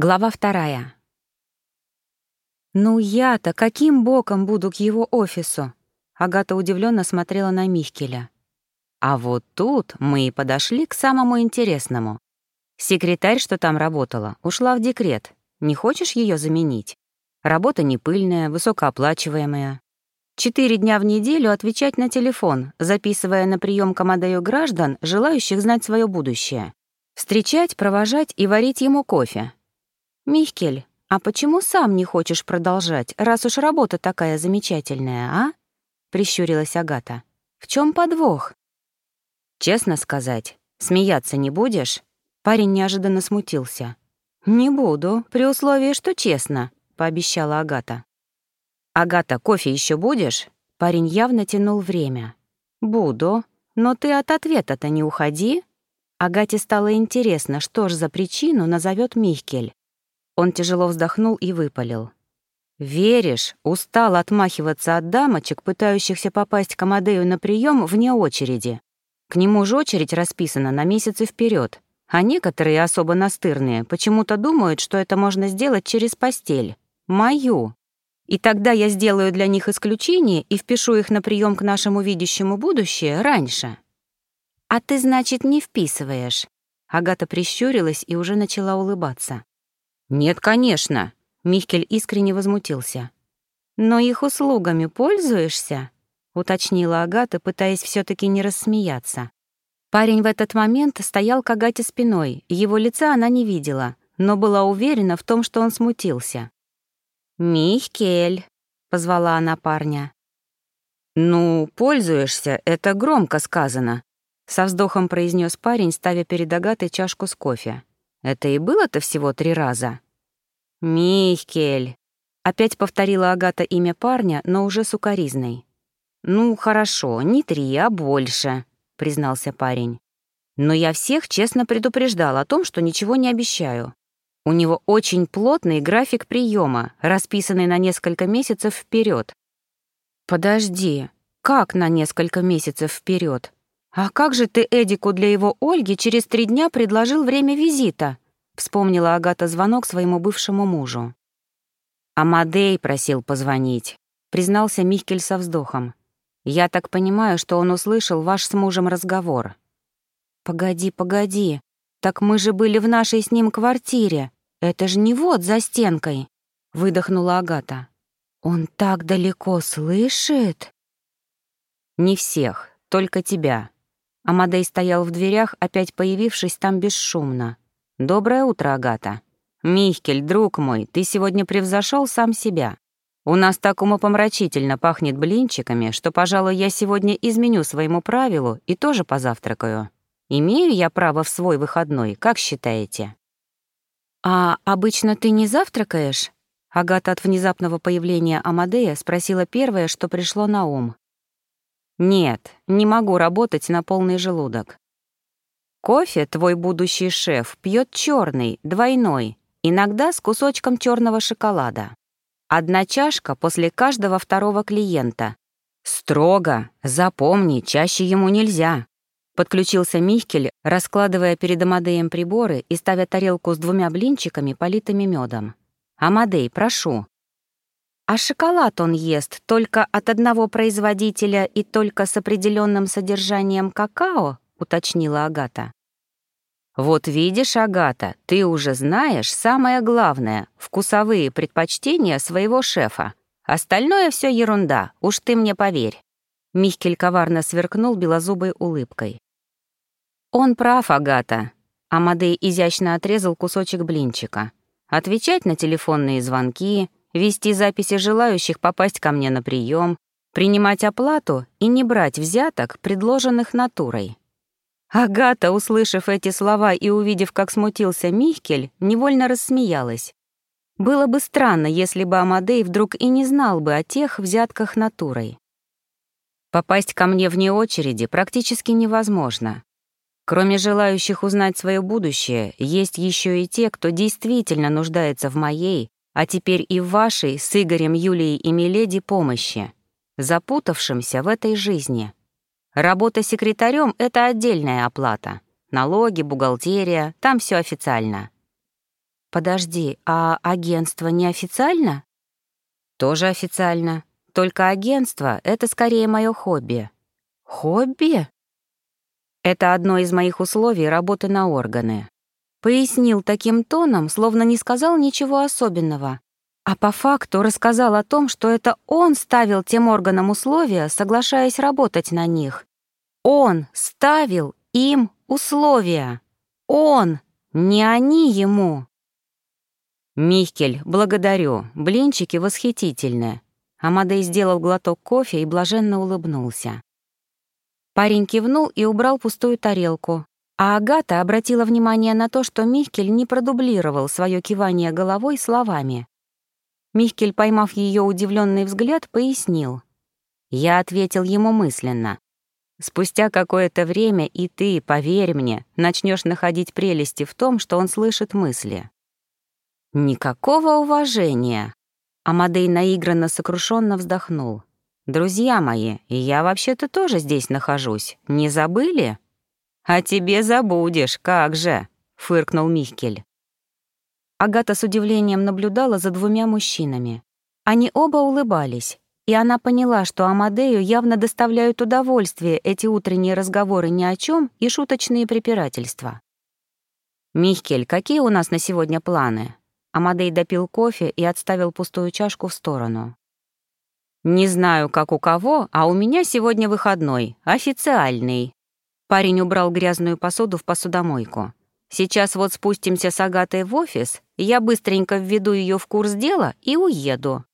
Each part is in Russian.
Глава вторая. «Ну я-то каким боком буду к его офису?» Агата удивленно смотрела на Михкеля. А вот тут мы и подошли к самому интересному. Секретарь, что там работала, ушла в декрет. Не хочешь ее заменить? Работа не пыльная, высокооплачиваемая. Четыре дня в неделю отвечать на телефон, записывая на прием к граждан, желающих знать свое будущее. Встречать, провожать и варить ему кофе, «Михкель, а почему сам не хочешь продолжать, раз уж работа такая замечательная, а?» — прищурилась Агата. «В чем подвох?» «Честно сказать, смеяться не будешь?» Парень неожиданно смутился. «Не буду, при условии, что честно», — пообещала Агата. «Агата, кофе еще будешь?» Парень явно тянул время. «Буду, но ты от ответа-то не уходи». Агате стало интересно, что ж за причину назовет Михкель. Он тяжело вздохнул и выпалил. «Веришь, устал отмахиваться от дамочек, пытающихся попасть к Амадею на прием вне очереди. К нему же очередь расписана на месяцы вперед, а некоторые, особо настырные, почему-то думают, что это можно сделать через постель. Мою. И тогда я сделаю для них исключение и впишу их на прием к нашему видящему будущее раньше». «А ты, значит, не вписываешь?» Агата прищурилась и уже начала улыбаться. «Нет, конечно», — Михкель искренне возмутился. «Но их услугами пользуешься?» — уточнила Агата, пытаясь все таки не рассмеяться. Парень в этот момент стоял к Агате спиной, его лица она не видела, но была уверена в том, что он смутился. «Михкель», — позвала она парня. «Ну, пользуешься, это громко сказано», — со вздохом произнес парень, ставя перед Агатой чашку с кофе. Это и было-то всего три раза. «Михкель», — опять повторила Агата имя парня, но уже сукоризной. «Ну, хорошо, не три, а больше», — признался парень. «Но я всех честно предупреждал о том, что ничего не обещаю. У него очень плотный график приема, расписанный на несколько месяцев вперед. «Подожди, как на несколько месяцев вперед? «А как же ты Эдику для его Ольги через три дня предложил время визита?» — вспомнила Агата звонок своему бывшему мужу. «Амадей просил позвонить», — признался Михкель со вздохом. «Я так понимаю, что он услышал ваш с мужем разговор». «Погоди, погоди, так мы же были в нашей с ним квартире. Это же не вот за стенкой», — выдохнула Агата. «Он так далеко слышит?» «Не всех, только тебя», Амадей стоял в дверях, опять появившись там бесшумно. «Доброе утро, Агата». «Михкель, друг мой, ты сегодня превзошел сам себя. У нас так умопомрачительно пахнет блинчиками, что, пожалуй, я сегодня изменю своему правилу и тоже позавтракаю. Имею я право в свой выходной, как считаете?» «А обычно ты не завтракаешь?» Агата от внезапного появления Амадея спросила первое, что пришло на ум. Нет, не могу работать на полный желудок. Кофе твой будущий шеф пьет черный, двойной, иногда с кусочком черного шоколада. Одна чашка после каждого второго клиента. Строго, запомни, чаще ему нельзя. Подключился Михкель, раскладывая перед Амадеем приборы и ставя тарелку с двумя блинчиками, политыми медом. «Амадей, прошу, а шоколад он ест только от одного производителя и только с определенным содержанием какао, уточнила Агата. Вот видишь, Агата, ты уже знаешь самое главное — вкусовые предпочтения своего шефа. Остальное все ерунда, уж ты мне поверь. Михкель коварно сверкнул белозубой улыбкой. «Он прав, Агата». Амадей изящно отрезал кусочек блинчика. «Отвечать на телефонные звонки, вести записи желающих попасть ко мне на прием, принимать оплату и не брать взяток, предложенных натурой. Агата, услышав эти слова и увидев, как смутился Михкель, невольно рассмеялась. Было бы странно, если бы Амадей вдруг и не знал бы о тех взятках натурой. Попасть ко мне вне очереди практически невозможно. Кроме желающих узнать свое будущее, есть еще и те, кто действительно нуждается в моей, а теперь и в вашей с Игорем, Юлией и Миледи помощи, запутавшимся в этой жизни. Работа секретарем — это отдельная оплата. Налоги, бухгалтерия, там все официально. Подожди, а агентство неофициально? Тоже официально. Только агентство — это скорее мое хобби. Хобби? Это одно из моих условий работы на органы. Пояснил таким тоном, словно не сказал ничего особенного, а по факту рассказал о том, что это он ставил тем органам условия, соглашаясь работать на них. Он ставил им условия. Он, не они ему. «Михкель, благодарю. Блинчики восхитительны». Амадей сделал глоток кофе и блаженно улыбнулся. Парень кивнул и убрал пустую тарелку, а Агата обратила внимание на то, что Михкель не продублировал свое кивание головой словами. Михкель, поймав ее удивленный взгляд, пояснил. Я ответил ему мысленно. Спустя какое-то время и ты, поверь мне, начнешь находить прелести в том, что он слышит мысли. Никакого уважения. Амадей наигранно сокрушенно вздохнул. Друзья мои, я вообще-то тоже здесь нахожусь. Не забыли? А тебе забудешь, как же, фыркнул Михкель. Агата с удивлением наблюдала за двумя мужчинами. Они оба улыбались, и она поняла, что Амадею явно доставляют удовольствие эти утренние разговоры ни о чем и шуточные препирательства. «Михкель, какие у нас на сегодня планы?» Амадей допил кофе и отставил пустую чашку в сторону. «Не знаю, как у кого, а у меня сегодня выходной, официальный». Парень убрал грязную посуду в посудомойку. Сейчас вот спустимся с Агатой в офис, я быстренько введу ее в курс дела и уеду.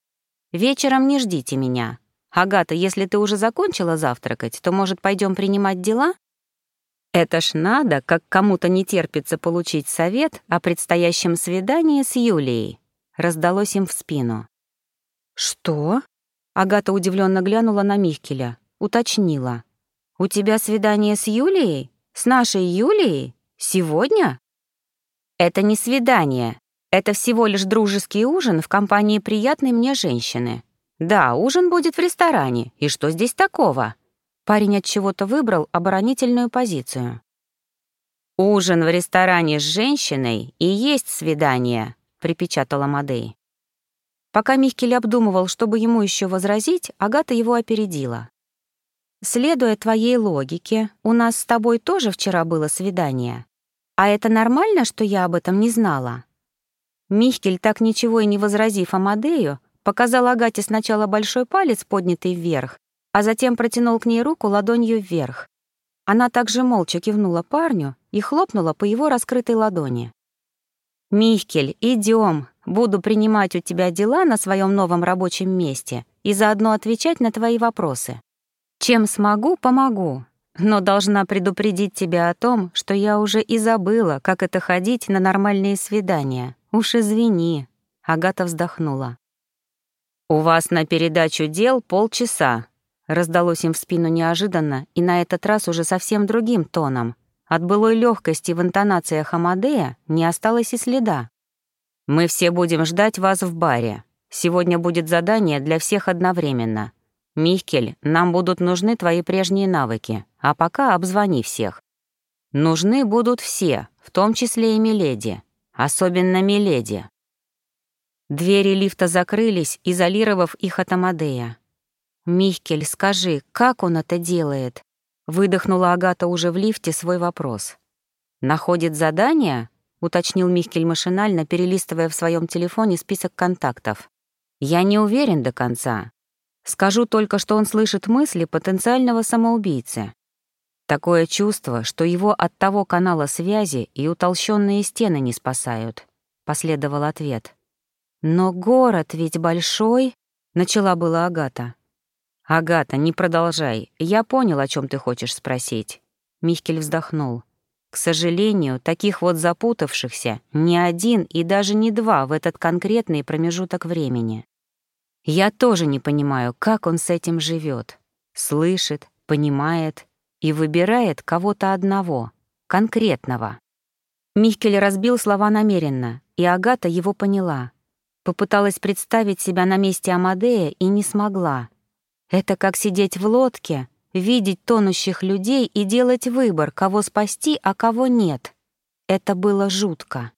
Вечером не ждите меня. Агата, если ты уже закончила завтракать, то, может, пойдем принимать дела? Это ж надо, как кому-то не терпится получить совет о предстоящем свидании с Юлией. Раздалось им в спину. Что? Агата удивленно глянула на Михкеля, уточнила. «У тебя свидание с Юлией? С нашей Юлией?» Сегодня? Это не свидание. Это всего лишь дружеский ужин в компании приятной мне женщины. Да, ужин будет в ресторане. И что здесь такого? Парень от чего-то выбрал оборонительную позицию. Ужин в ресторане с женщиной и есть свидание, припечатала Мадей. Пока Михкель обдумывал, чтобы ему еще возразить, Агата его опередила. «Следуя твоей логике, у нас с тобой тоже вчера было свидание. «А это нормально, что я об этом не знала?» Михкель, так ничего и не возразив Амадею, показал Агате сначала большой палец, поднятый вверх, а затем протянул к ней руку ладонью вверх. Она также молча кивнула парню и хлопнула по его раскрытой ладони. «Михкель, идем, Буду принимать у тебя дела на своем новом рабочем месте и заодно отвечать на твои вопросы. Чем смогу, помогу но должна предупредить тебя о том, что я уже и забыла, как это ходить на нормальные свидания. Уж извини». Агата вздохнула. «У вас на передачу дел полчаса», — раздалось им в спину неожиданно и на этот раз уже совсем другим тоном. От былой легкости в интонациях Амадея не осталось и следа. «Мы все будем ждать вас в баре. Сегодня будет задание для всех одновременно. «Михкель, нам будут нужны твои прежние навыки, а пока обзвони всех. Нужны будут все, в том числе и Миледи, особенно Миледи». Двери лифта закрылись, изолировав их от Амадея. «Михкель, скажи, как он это делает?» Выдохнула Агата уже в лифте свой вопрос. «Находит задание?» — уточнил Михкель машинально, перелистывая в своем телефоне список контактов. «Я не уверен до конца. Скажу только, что он слышит мысли потенциального самоубийцы. Такое чувство, что его от того канала связи и утолщенные стены не спасают, последовал ответ. Но город ведь большой, начала была Агата. Агата, не продолжай. Я понял, о чем ты хочешь спросить. Михкель вздохнул. К сожалению, таких вот запутавшихся ни один и даже не два в этот конкретный промежуток времени. Я тоже не понимаю, как он с этим живет. Слышит, понимает и выбирает кого-то одного, конкретного. Михкель разбил слова намеренно, и Агата его поняла. Попыталась представить себя на месте Амадея и не смогла. Это как сидеть в лодке, видеть тонущих людей и делать выбор, кого спасти, а кого нет. Это было жутко.